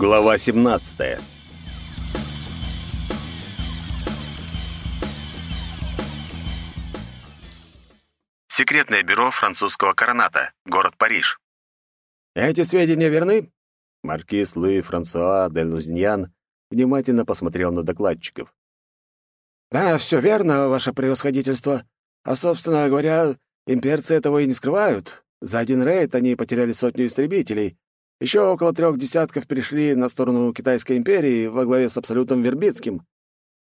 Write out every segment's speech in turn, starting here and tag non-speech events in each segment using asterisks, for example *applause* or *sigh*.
Глава 17. Секретное бюро французского короната, город Париж. Эти сведения верны? Маркиз Луи Франсуа де Лузиньян внимательно посмотрел на докладчиков. Да, все верно, ваше превосходительство. А собственно говоря, имперцы этого и не скрывают. За один рейд они потеряли сотню истребителей, еще около трех десятков перешли на сторону Китайской империи во главе с Абсолютом Вербицким.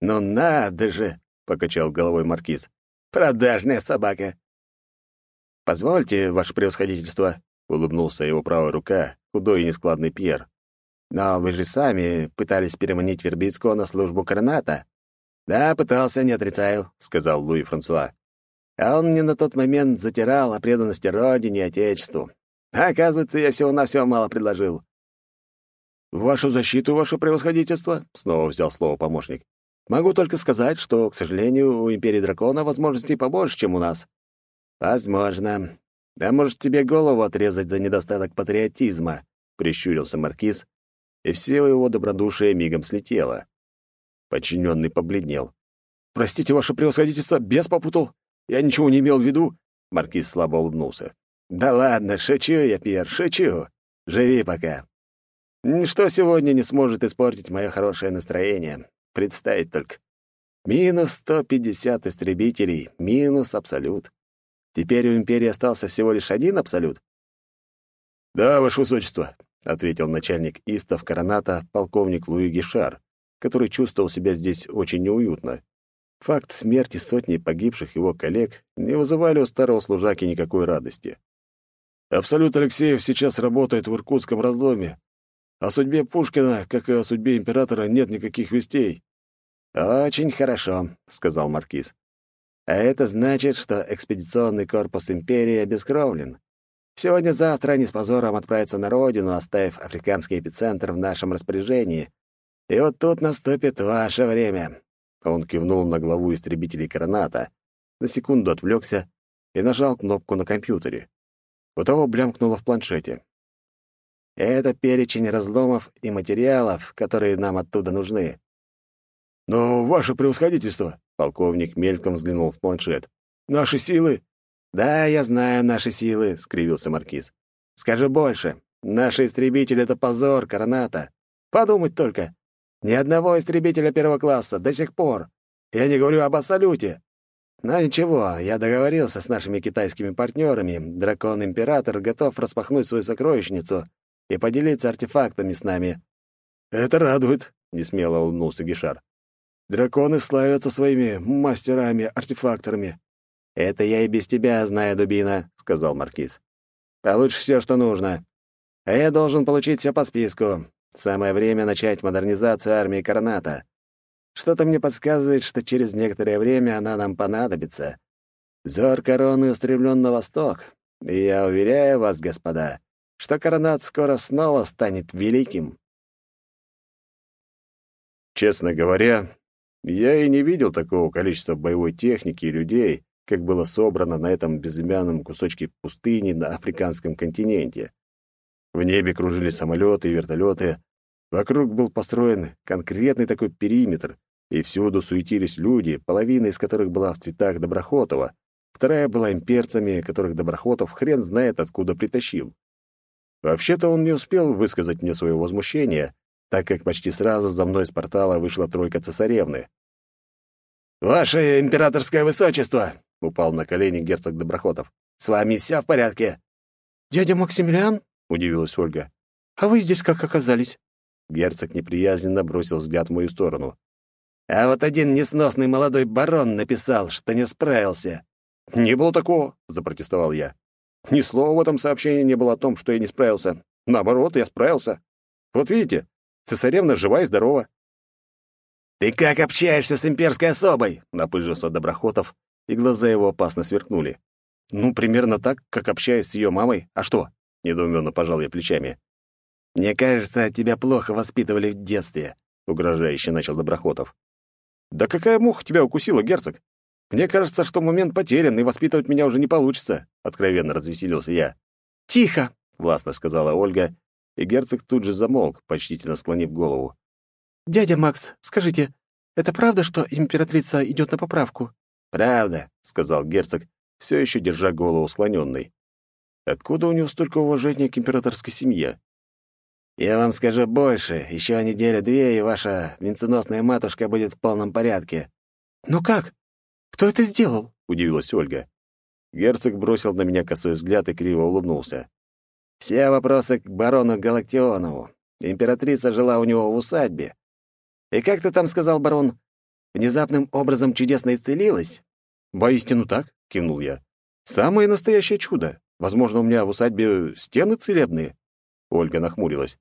«Ну надо же!» — покачал головой маркиз. «Продажная собака!» «Позвольте, ваше превосходительство», — улыбнулся его правая рука, худой и нескладный Пьер. «Но вы же сами пытались переманить Вербицкого на службу короната». «Да, пытался, не отрицаю», — сказал Луи Франсуа. «А он мне на тот момент затирал о преданности родине и отечеству. Оказывается, я всего-навсего мало предложил. «Вашу защиту, ваше превосходительство», — снова взял слово помощник. «Могу только сказать, что, к сожалению, у Империи Дракона возможностей побольше, чем у нас». «Возможно. А может, тебе голову отрезать за недостаток патриотизма?» — прищурился Маркиз, и все его добродушие мигом слетело. Подчиненный побледнел. «Простите, ваше превосходительство, бес попутал. Я ничего не имел в виду». Маркиз слабо улыбнулся. «Да ладно, шучу я, Пьер, шучу. Живи пока. Ничто сегодня не сможет испортить мое хорошее настроение. Представить только. Минус 150 истребителей, минус абсолют. Теперь у Империи остался всего лишь один абсолют?» «Да, ваше высочество», — ответил начальник истов Короната, полковник Луи Гишар, который чувствовал себя здесь очень неуютно. Факт смерти сотни погибших его коллег не вызывали у старого служаки никакой радости. Абсолют Алексеев сейчас работает в Иркутском разломе. О судьбе Пушкина, как и о судьбе императора, нет никаких вестей. «Очень хорошо», — сказал Маркиз. «А это значит, что экспедиционный корпус империи обескровлен. Сегодня-завтра они с позором отправятся на родину, оставив африканский эпицентр в нашем распоряжении. И вот тут наступит ваше время». Он кивнул на главу истребителей Короната, на секунду отвлекся и нажал кнопку на компьютере. Того блямкнуло в планшете. «Это перечень разломов и материалов, которые нам оттуда нужны». «Но, ваше превосходительство!» — полковник мельком взглянул в планшет. «Наши силы?» «Да, я знаю наши силы», — скривился маркиз. «Скажу больше. Наши истребители — это позор Короната. Подумать только. Ни одного истребителя первого класса до сих пор. Я не говорю об абсолюте. Но ничего, я договорился с нашими китайскими партнерами. Дракон-император готов распахнуть свою сокровищницу и поделиться артефактами с нами. Это радует, несмело улыбнулся Гишар. Драконы славятся своими мастерами-артефакторами. Это я и без тебя знаю, дубина, сказал маркиз. Получишь все, что нужно. А я должен получить все по списку. Самое время начать модернизацию армии Короната. Что-то мне подсказывает, что через некоторое время она нам понадобится. Зор короны устремлен на восток, и я уверяю вас, господа, что коронат скоро снова станет великим. Честно говоря, я и не видел такого количества боевой техники и людей, как было собрано на этом безымянном кусочке пустыни на африканском континенте. В небе кружили самолеты и вертолеты. Вокруг был построен конкретный такой периметр, и всюду суетились люди, половина из которых была в цветах Доброхотова, вторая была имперцами, которых Доброхотов хрен знает откуда притащил. Вообще-то он не успел высказать мне свое возмущение, так как почти сразу за мной из портала вышла тройка цесаревны. «Ваше императорское высочество!» — упал на колени герцог Доброхотов. «С вами все в порядке?» «Дядя Максимилиан?» — удивилась Ольга. «А вы здесь как оказались?» Герцог неприязненно бросил взгляд в мою сторону. А вот один несносный молодой барон написал, что не справился. «Не было такого», — запротестовал я. «Ни слова в этом сообщении не было о том, что я не справился. Наоборот, я справился. Вот видите, цесаревна жива и здорова». «Ты как общаешься с имперской особой?» — напыжился Доброхотов, и глаза его опасно сверкнули. «Ну, примерно так, как общаюсь с ее мамой. А что?» — недоуменно пожал я плечами. «Мне кажется, тебя плохо воспитывали в детстве», — угрожающе начал Доброхотов. «Да какая муха тебя укусила, герцог? Мне кажется, что момент потерян, и воспитывать меня уже не получится», — откровенно развеселился я. «Тихо!» — властно сказала Ольга, и герцог тут же замолк, почтительно склонив голову. «Дядя Макс, скажите, это правда, что императрица идет на поправку?» «Правда», — сказал герцог, все еще держа голову склоненной. Откуда у него столько уважения к императорской семье? «Я вам скажу больше. Еще неделю-две, и ваша венценосная матушка будет в полном порядке». «Ну как? Кто это сделал?» — удивилась Ольга. Герцог бросил на меня косой взгляд и криво улыбнулся. «Все вопросы к барону Галактионову. Императрица жила у него в усадьбе. И как ты там сказал, барон, внезапным образом чудесно исцелилась?» «Воистину так», — кивнул я. «Самое настоящее чудо. Возможно, у меня в усадьбе стены целебные». Ольга нахмурилась.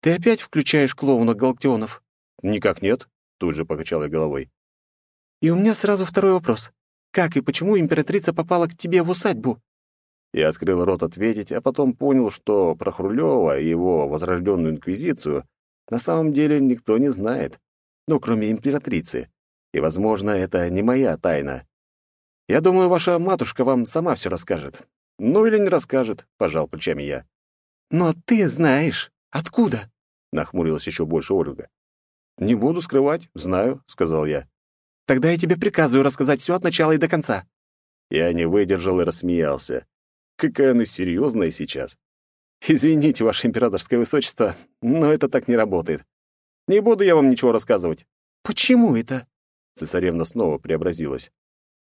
«Ты опять включаешь клоуна Галактионов?» «Никак нет», — тут же покачал я головой. «И у меня сразу второй вопрос. Как и почему императрица попала к тебе в усадьбу?» Я открыл рот ответить, а потом понял, что про Хрулёва и его возрожденную инквизицию на самом деле никто не знает, ну, кроме императрицы. И, возможно, это не моя тайна. Я думаю, ваша матушка вам сама все расскажет. Ну или не расскажет, пожал плечами я. Но ты знаешь, откуда? Нахмурилась еще больше Ольга. Не буду скрывать, знаю, сказал я. Тогда я тебе приказываю рассказать все от начала и до конца. Я не выдержал и рассмеялся. Какая она серьезная сейчас. Извините, ваше императорское высочество, но это так не работает. Не буду я вам ничего рассказывать. Почему это? Цесаревна снова преобразилась.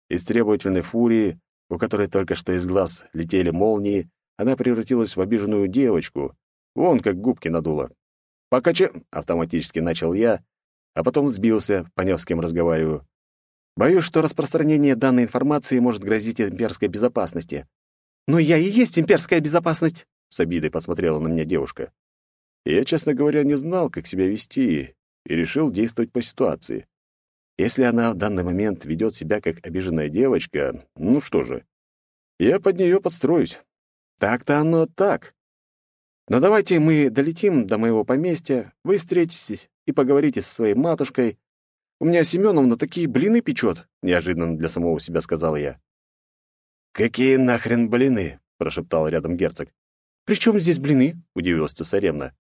Из требовательной фурии, у которой только что из глаз летели молнии, она превратилась в обиженную девочку. Вон как губки надула. «Покача...» — автоматически начал я, а потом сбился, поняв, с кем разговариваю. Боюсь, что распространение данной информации может грозить имперской безопасности. «Но я и есть имперская безопасность!» — с обидой посмотрела на меня девушка. Я, честно говоря, не знал, как себя вести, и решил действовать по ситуации. Если она в данный момент ведет себя как обиженная девочка, ну что же, я под нее подстроюсь. Так-то оно так. Но давайте мы долетим до моего поместья, вы встретитесь и поговорите со своей матушкой. У меня Семеновна такие блины печет, неожиданно для самого себя сказал я. «Какие нахрен блины?» — прошептал рядом герцог. «При чем здесь блины?» — удивилась цесаревна.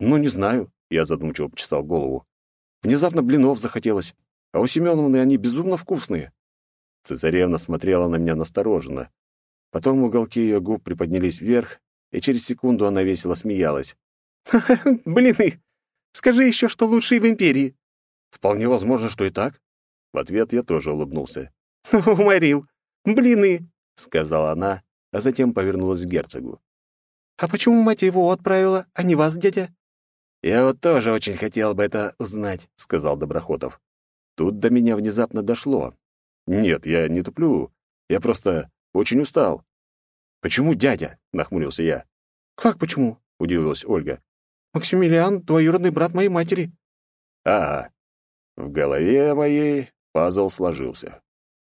«Ну, не знаю», — я задумчиво почесал голову. «Внезапно блинов захотелось. А у Семеновны они безумно вкусные». Цесаревна смотрела на меня настороженно. Потом уголки ее губ приподнялись вверх, и через секунду она весело смеялась. *laughs* «Ха-ха, блины! Скажи еще, что лучшие в империи!» «Вполне возможно, что и так». В ответ я тоже улыбнулся. *laughs* «Уморил! Блины!» — сказала она, а затем повернулась к герцогу. «А почему мать его отправила, а не вас, дядя?» «Я вот тоже очень хотел бы это узнать», — сказал Доброхотов. Тут до меня внезапно дошло. Нет, я не туплю. Я просто очень устал. «Почему дядя?» — нахмурился я. «Как почему?» — удивилась Ольга. «Максимилиан — двоюродный брат моей матери». «А, в голове моей пазл сложился.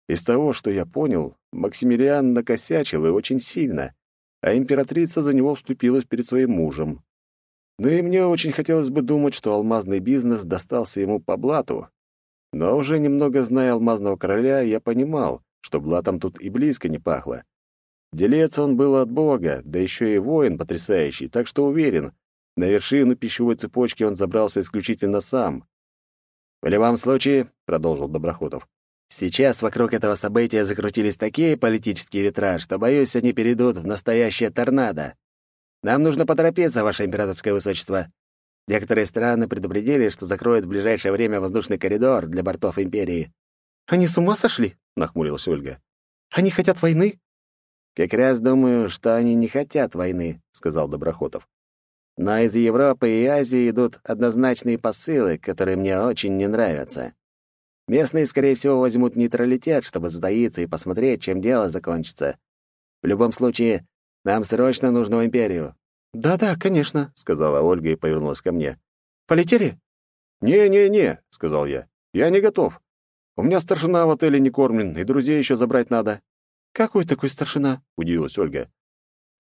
Из того, что я понял, Максимилиан накосячил и очень сильно, а императрица за него вступилась перед своим мужем. Ну и мне очень хотелось бы думать, что алмазный бизнес достался ему по блату, но уже немного зная алмазного короля, я понимал, что блатом тут и близко не пахло. Делец он был от бога, да еще и воин потрясающий, так что уверен, на вершину пищевой цепочки он забрался исключительно сам. «В любом случае», — продолжил Доброхотов, «сейчас вокруг этого события закрутились такие политические ветра, что, боюсь, они перейдут в настоящее торнадо. Нам нужно поторопиться, ваше императорское высочество. Некоторые страны предупредили, что закроют в ближайшее время воздушный коридор для бортов Империи. «Они с ума сошли?» — нахмурилась Ольга. «Они хотят войны?» «Как раз думаю, что они не хотят войны», — сказал Доброхотов. «Но из Европы и Азии идут однозначные посылы, которые мне очень не нравятся. Местные, скорее всего, возьмут нейтралитет, чтобы затаиться и посмотреть, чем дело закончится. В любом случае, нам срочно нужно в Империю. «Да-да, конечно», — сказала Ольга и повернулась ко мне. «Полетели?» «Не-не-не», — сказал я. «Я не готов. У меня старшина в отеле не кормлен, и друзей еще забрать надо». «Какой такой старшина?» — удивилась Ольга.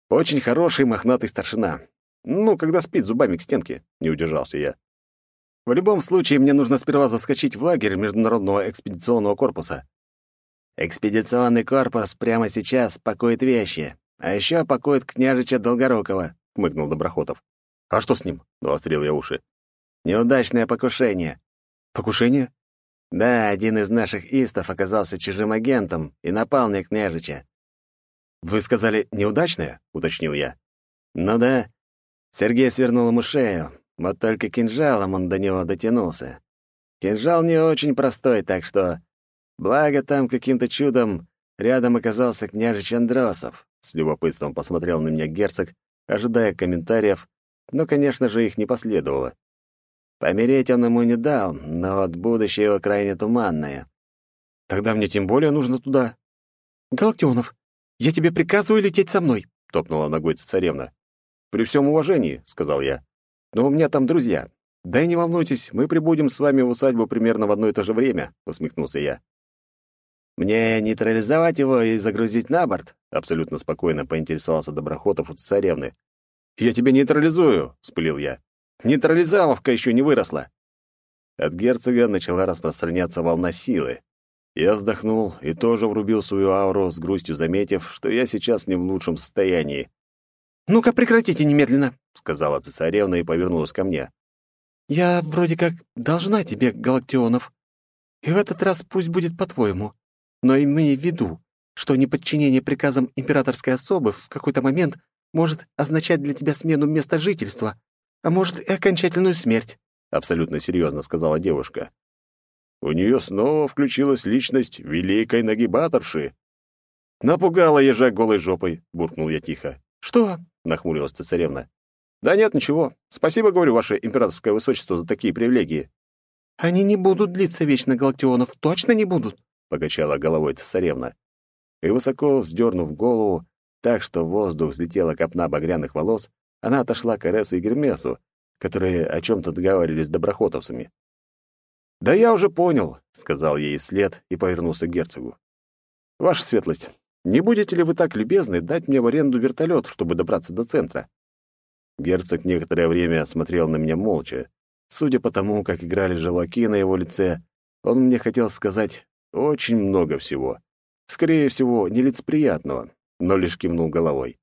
«Очень хороший мохнатый старшина. Ну, когда спит зубами к стенке», — не удержался я. «В любом случае, мне нужно сперва заскочить в лагерь Международного экспедиционного корпуса». «Экспедиционный корпус прямо сейчас пакует вещи, а еще пакует княжича Долгорукова», — хмыкнул Доброхотов. «А что с ним?» — навострил я уши. «Неудачное покушение». «Покушение?» «Да, один из наших истов оказался чужим агентом и напал на княжича». «Вы сказали «неудачное»?» — уточнил я. «Ну да. Сергей свернул ему шею, вот только кинжалом он до него дотянулся. Кинжал не очень простой, так что... Благо там каким-то чудом рядом оказался княжич Андросов. С любопытством посмотрел на меня герцог, ожидая комментариев, но, конечно же, их не последовало. Помереть он ему не дал, но вот будущее его крайне туманное. Тогда мне тем более нужно туда. Галактионов, я тебе приказываю лететь со мной, — топнула ногой царевна. «При всем уважении», — сказал я. «Но у меня там друзья. Да и не волнуйтесь, мы прибудем с вами в усадьбу примерно в одно и то же время», — усмехнулся я. «Мне нейтрализовать его и загрузить на борт?» — абсолютно спокойно поинтересовался Доброхотов у царевны. «Я тебя нейтрализую», — спылил я. «Нейтрализаловка еще не выросла». От герцога начала распространяться волна силы. Я вздохнул и тоже врубил свою ауру, с грустью заметив, что я сейчас не в лучшем состоянии. «Ну-ка, прекратите немедленно», — сказала цесаревна и повернулась ко мне. «Я вроде как должна тебе, Галактионов. И в этот раз пусть будет по-твоему. Но имей в виду, что неподчинение приказам императорской особы в какой-то момент может означать для тебя смену места жительства, а может и окончательную смерть», — абсолютно серьезно сказала девушка. У нее снова включилась личность великой нагибаторши. «Напугала ежа голой жопой», — буркнул я тихо. «Что?» — нахмурилась цесаревна. «Да нет, ничего. Спасибо, говорю, ваше императорское высочество, за такие привилегии». «Они не будут длиться вечно, Галактионов, точно не будут», — покачала головой цесаревна. И, высоко вздернув голову, так что в воздух взлетела копна багряных волос, она отошла к Эресу и Гермесу, которые о чем-то договаривались с доброхотовцами. «Да я уже понял», — сказал ей вслед и повернулся к герцогу. «Ваша светлость, не будете ли вы так любезны дать мне в аренду вертолет, чтобы добраться до центра?» Герцог некоторое время смотрел на меня молча. Судя по тому, как играли желваки на его лице, он мне хотел сказать очень много всего. Скорее всего, нелицеприятного, но лишь кивнул головой.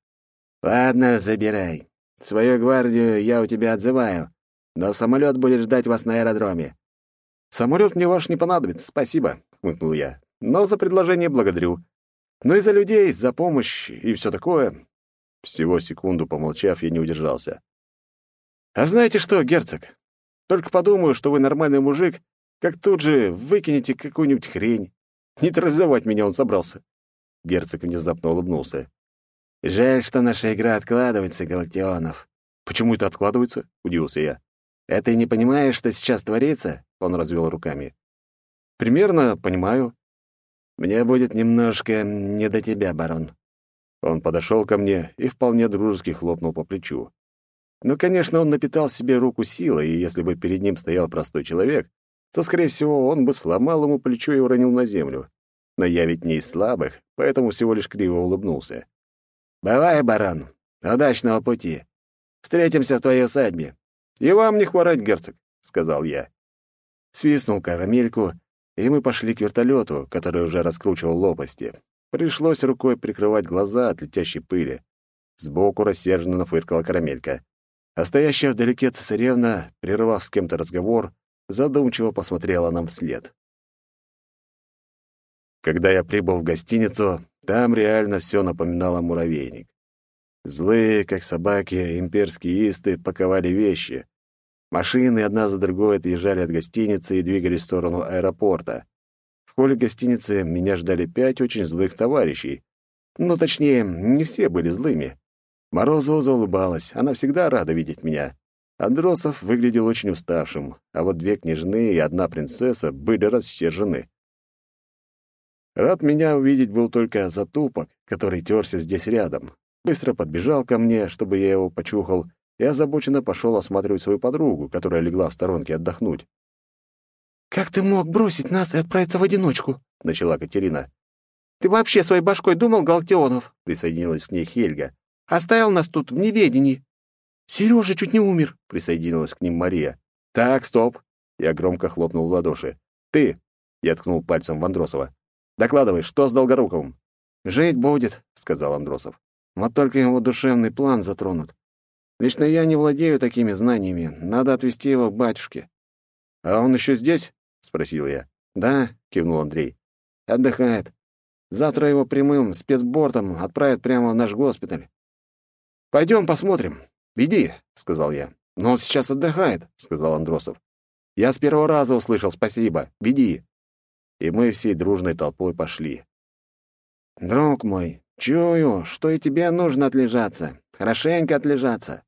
«Ладно, забирай. Свою гвардию я у тебя отзываю, но самолет будет ждать вас на аэродроме. «Самолет мне ваш не понадобится, спасибо», — хмыкнул я. «Но за предложение благодарю. Ну и за людей, за помощь и все такое». Всего секунду помолчав, я не удержался. «А знаете что, герцог? Только подумаю, что вы нормальный мужик, как тут же выкинете какую-нибудь хрень. Нейтрализовать меня он собрался». Герцог внезапно улыбнулся. «Жаль, что наша игра откладывается, Галактионов». «Почему это откладывается?» — удивился я. «А ты не понимаешь, что сейчас творится?» — он развел руками. «Примерно понимаю». «Мне будет немножко не до тебя, барон». Он подошел ко мне и вполне дружески хлопнул по плечу. Ну, конечно, он напитал себе руку силой, и если бы перед ним стоял простой человек, то, скорее всего, он бы сломал ему плечо и уронил на землю. Но я ведь не из слабых, поэтому всего лишь криво улыбнулся. «Бывай, барон. Удачного пути. Встретимся в твоей усадьбе. «И вам не хворать, герцог», — сказал я. Свистнул карамельку, и мы пошли к вертолету, который уже раскручивал лопасти. Пришлось рукой прикрывать глаза от летящей пыли. Сбоку рассерженно нафыркала карамелька. А стоящая вдалеке цесаревна, прервав с кем-то разговор, задумчиво посмотрела нам вслед. Когда я прибыл в гостиницу, там реально все напоминало муравейник. Злые, как собаки, имперские исты паковали вещи. Машины одна за другой отъезжали от гостиницы и двигались в сторону аэропорта. В холле гостиницы меня ждали пять очень злых товарищей. Ну, точнее, не все были злыми. Морозова заулыбалась, она всегда рада видеть меня. Андросов выглядел очень уставшим, а вот две княжны и одна принцесса были рассержены. Рад меня увидеть был только затупок, который терся здесь рядом быстро подбежал ко мне, чтобы я его почухал, и озабоченно пошел осматривать свою подругу, которая легла в сторонке отдохнуть. «Как ты мог бросить нас и отправиться в одиночку?» — начала Катерина. «Ты вообще своей башкой думал, Галактионов?» — присоединилась к ней Хельга. «Оставил нас тут в неведении». «Сережа чуть не умер», — присоединилась к ним Мария. «Так, стоп!» — я громко хлопнул в ладоши. «Ты!» — я ткнул пальцем в Андросова. «Докладывай, что с Долгоруковым?» «Жить будет», — сказал Андросов. Вот только его душевный план затронут. Лично я не владею такими знаниями. Надо отвезти его к батюшке». «А он еще здесь?» — спросил я. «Да», — кивнул Андрей. «Отдыхает. Завтра его прямым спецбортом отправят прямо в наш госпиталь». «Пойдем посмотрим. Веди», — сказал я. «Но он сейчас отдыхает», — сказал Андросов. «Я с первого раза услышал спасибо. Веди». И мы всей дружной толпой пошли. «Друг мой, чую, что и тебе нужно отлежаться. Хорошенько отлежаться».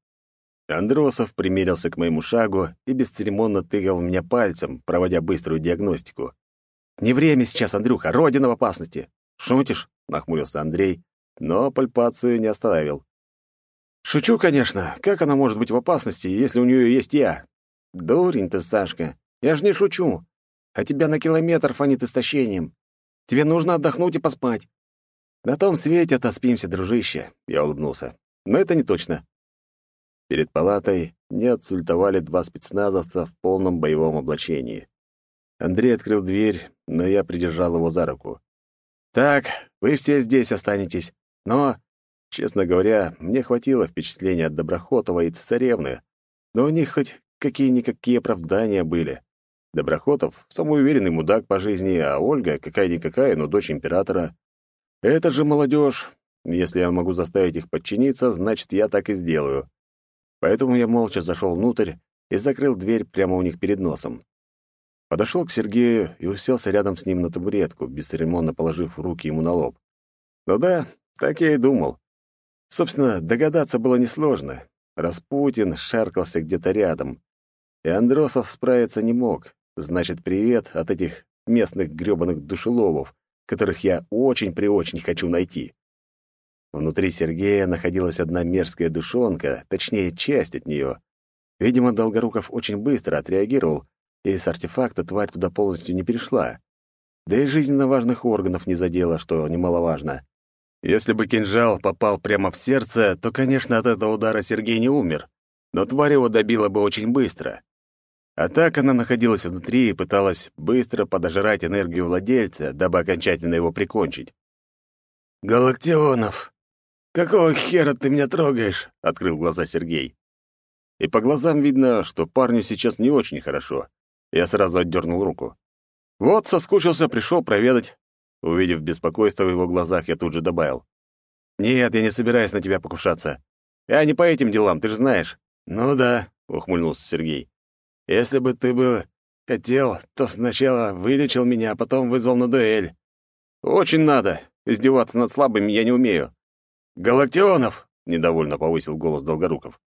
Андросов примерился к моему шагу и бесцеремонно тыкал в меня пальцем, проводя быструю диагностику. «Не время сейчас, Андрюха, родина в опасности!» «Шутишь?» — нахмурился Андрей, но пальпацию не оставил. «Шучу, конечно. Как она может быть в опасности, если у нее есть я?» «Дурень ты, Сашка. Я же не шучу. А тебя на километр фонит истощением. Тебе нужно отдохнуть и поспать». «На том свете отоспимся, дружище», — я улыбнулся. «Но это не точно. Перед палатой мне отсультовали два спецназовца в полном боевом облачении. Андрей открыл дверь, но я придержал его за руку. «Так, вы все здесь останетесь. Но, честно говоря, мне хватило впечатления от Доброхотова и Цесаревны, но у них хоть какие-никакие оправдания были. Доброхотов — самоуверенный мудак по жизни, а Ольга — какая-никакая, но дочь императора. Это же молодежь. Если я могу заставить их подчиниться, значит, я так и сделаю. Поэтому я молча зашел внутрь и закрыл дверь прямо у них перед носом. Подошел к Сергею и уселся рядом с ним на табуретку, бесцеремонно положив руки ему на лоб. Ну да, так я и думал. Собственно, догадаться было несложно. Распутин шаркался где-то рядом. И Андросов справиться не мог. Значит, привет от этих местных грёбаных душеловов, которых я очень-преочень хочу найти. Внутри Сергея находилась одна мерзкая душонка, точнее, часть от нее. Видимо, Долгоруков очень быстро отреагировал, и с артефакта тварь туда полностью не перешла. Да и жизненно важных органов не задела, что немаловажно. Если бы кинжал попал прямо в сердце, то, конечно, от этого удара Сергей не умер, но тварь его добила бы очень быстро. А так она находилась внутри и пыталась быстро подожрать энергию владельца, дабы окончательно его прикончить. «Галактионов!» «Какого хера ты меня трогаешь?» — открыл глаза Сергей. И по глазам видно, что парню сейчас не очень хорошо. Я сразу отдернул руку. Вот, соскучился, пришел проведать. Увидев беспокойство в его глазах, я тут же добавил. «Нет, я не собираюсь на тебя покушаться. Я не по этим делам, ты же знаешь». «Ну да», — ухмыльнулся Сергей. «Если бы ты бы хотел, то сначала вылечил меня, а потом вызвал на дуэль». «Очень надо. Издеваться над слабыми я не умею. «Галактионов!» — недовольно повысил голос Долгоруков.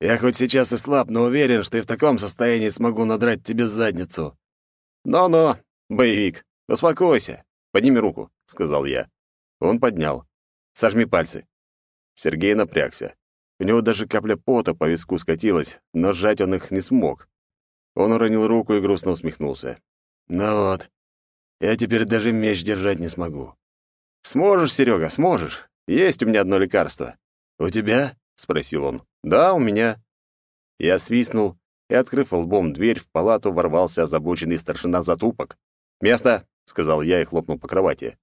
«Я хоть сейчас и слаб, но уверен, что и в таком состоянии смогу надрать тебе задницу». «Но-но, боевик, успокойся. Подними руку», — сказал я. Он поднял. «Сожми пальцы». Сергей напрягся. У него даже капля пота по виску скатилась, но сжать он их не смог. Он уронил руку и грустно усмехнулся. «Ну вот, я теперь даже меч держать не смогу». «Сможешь, Серега, сможешь. Есть у меня одно лекарство». «У тебя?» — спросил он. «Да, у меня». Я свистнул и, открыв лбом дверь, в палату ворвался озабоченный старшина затупок. «Место!» — сказал я и хлопнул по кровати.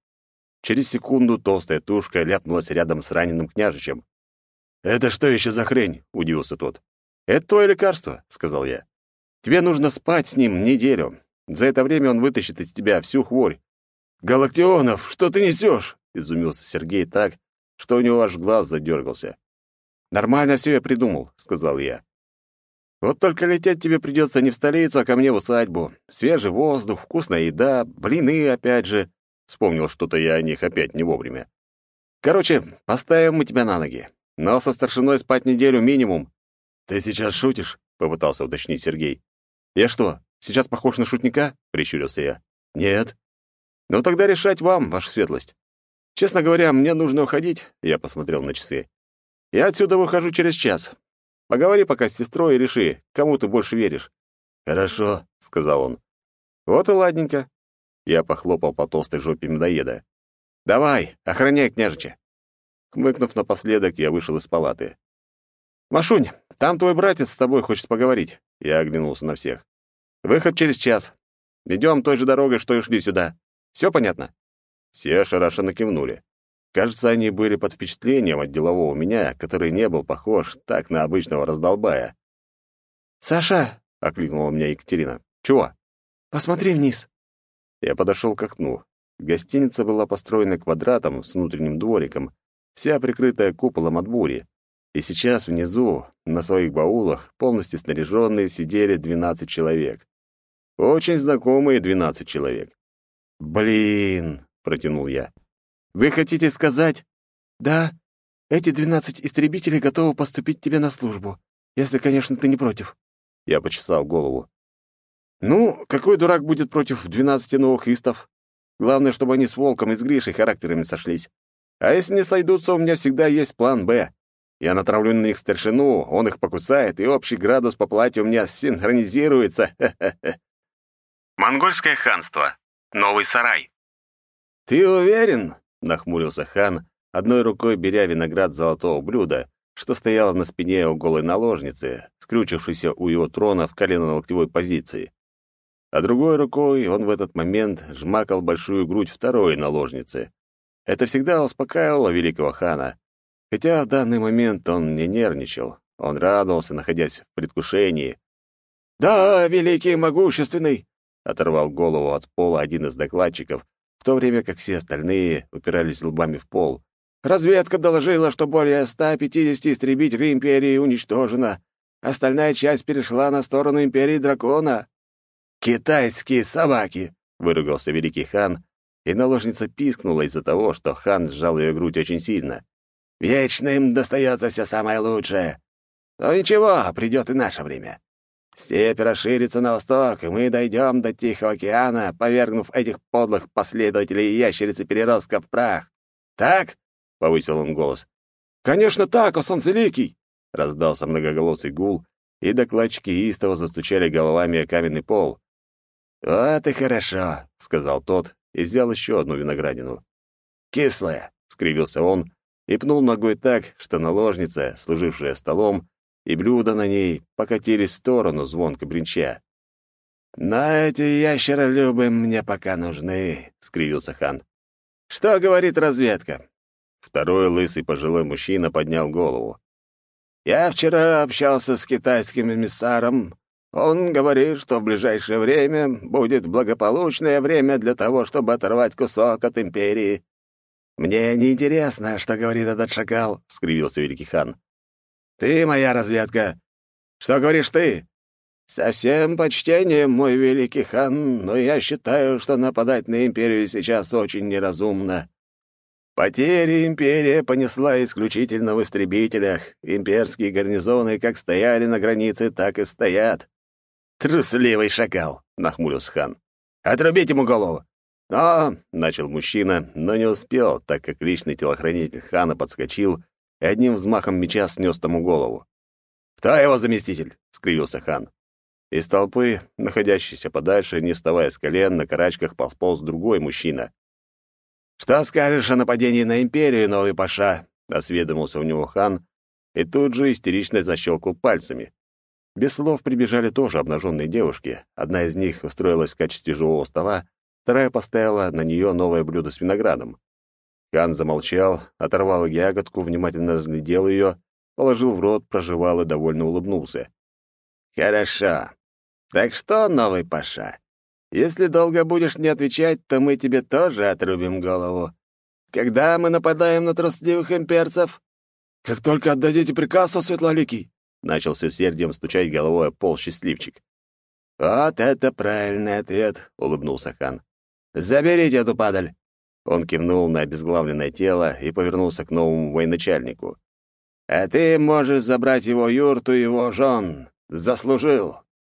Через секунду толстая тушка ляпнулась рядом с раненым княжичем. «Это что еще за хрень?» — удивился тот. «Это твое лекарство», — сказал я. «Тебе нужно спать с ним неделю. За это время он вытащит из тебя всю хворь». «Галактионов, что ты несешь?» — изумился Сергей так, что у него аж глаз задергался. «Нормально все я придумал», — сказал я. «Вот только лететь тебе придется не в столицу, а ко мне в усадьбу. Свежий воздух, вкусная еда, блины опять же». Вспомнил что-то я о них опять не вовремя. «Короче, поставим мы тебя на ноги. Но со старшиной спать неделю минимум». «Ты сейчас шутишь?» — попытался уточнить Сергей. «Я что, сейчас похож на шутника?» — прищурился я. «Нет». «Ну тогда решать вам, ваша светлость. Честно говоря, мне нужно уходить, я посмотрел на часы. Я отсюда выхожу через час. Поговори пока с сестрой и реши, кому ты больше веришь. Хорошо, сказал он. Вот и ладненько. Я похлопал по толстой жопе медоеда. Давай, охраняй княжича. Хмыкнув напоследок, я вышел из палаты. «Машунь, там твой братец с тобой хочет поговорить». Я оглянулся на всех. «Выход через час. Идем той же дорогой, что и шли сюда. Все понятно?» Все ошарашенно кивнули. Кажется, они были под впечатлением от делового меня, который не был похож так на обычного раздолбая. «Саша!» — окликнула меня Екатерина. «Чего?» «Посмотри вниз». Я подошел к окну. Гостиница была построена квадратом с внутренним двориком, вся прикрытая куполом от бури. И сейчас внизу, на своих баулах, полностью снаряженные, сидели 12 человек. Очень знакомые 12 человек. «Блин!» — протянул я. «Вы хотите сказать?» «Да. Эти 12 истребителей готовы поступить тебе на службу, если, конечно, ты не против». Я почесал голову. «Ну, какой дурак будет против 12 новых истов? Главное, чтобы они с Волком и с Гришей характерами сошлись. А если не сойдутся, у меня всегда есть план «Б». Я натравлю на них старшину, он их покусает, и общий градус по платью у меня синхронизируется. Монгольское ханство. Новый сарай. «Ты уверен?» — нахмурился хан, одной рукой беря виноград золотого блюда, что стояло на спине у голой наложницы, скрючившейся у его трона в колено-локтевой позиции. А другой рукой он в этот момент жмакал большую грудь второй наложницы. Это всегда успокаивало великого хана, Хотя в данный момент он не нервничал, он радовался, находясь в предвкушении. «Да, великий и могущественный!» — оторвал голову от пола один из докладчиков, в то время как все остальные упирались лбами в пол. «Разведка доложила, что более 150 истребителей Империи уничтожено. Остальная часть перешла на сторону Империи Дракона». «Китайские собаки!» — выругался великий хан, и наложница пискнула из-за того, что хан сжал ее грудь очень сильно. Вечно им достается все самое лучшее. Но ничего, придет и наше время. Степь расширится на восток, и мы дойдем до Тихого океана, повергнув этих подлых последователей ящерицы переростка в прах. Так?» — повысил он голос. «Конечно так, о солнцеликий!» — раздался многоголосый гул, и докладчики истово застучали головами о каменный пол. «Вот и хорошо», — сказал тот и взял еще одну виноградину. «Кислая», — скривился он, и пнул ногой так, что наложница, служившая столом, и блюда на ней покатились в сторону звонко бренча. «Но эти ящеролюбы мне пока нужны», — скривился хан. «Что говорит разведка?» Второй лысый пожилой мужчина поднял голову. «Я вчера общался с китайским эмиссаром. Он говорит, что в ближайшее время будет благополучное время для того, чтобы оторвать кусок от империи. «Мне неинтересно, что говорит этот шакал», — скривился великий хан. «Ты моя разведка. Что говоришь ты?» «Со всем почтением, мой великий хан, но я считаю, что нападать на империю сейчас очень неразумно. Потери империя понесла исключительно в истребителях. Имперские гарнизоны как стояли на границе, так и стоят». «Трусливый шакал», — нахмурился хан. «Отрубить ему голову!» «Но...» — начал мужчина, но не успел, так как личный телохранитель хана подскочил и одним взмахом меча снес тому голову. «Кто его заместитель?» — скривился хан. Из толпы, находящейся подальше, не вставая с колен, на карачках ползполз другой мужчина. «Что скажешь о нападении на империю, новый паша?» — осведомился у него хан, и тут же истерично защелкал пальцами. Без слов прибежали тоже обнаженные девушки. Одна из них устроилась в качестве живого стола, Вторая поставила на нее новое блюдо с виноградом. Хан замолчал, оторвал ягодку, внимательно разглядел ее, положил в рот, прожевал и довольно улыбнулся. «Хорошо. Так что, новый Паша, если долго будешь не отвечать, то мы тебе тоже отрубим голову. Когда мы нападаем на трусливых имперцев?» «Как только отдадите приказ, о Светлоликий!» Начал с усердием стучать головой о пол счастливчик. «Вот это правильный ответ», — улыбнулся хан. «Заберите эту падаль!» Он кивнул на обезглавленное тело и повернулся к новому военачальнику. «А ты можешь забрать его юрту и его жен. Заслужил!»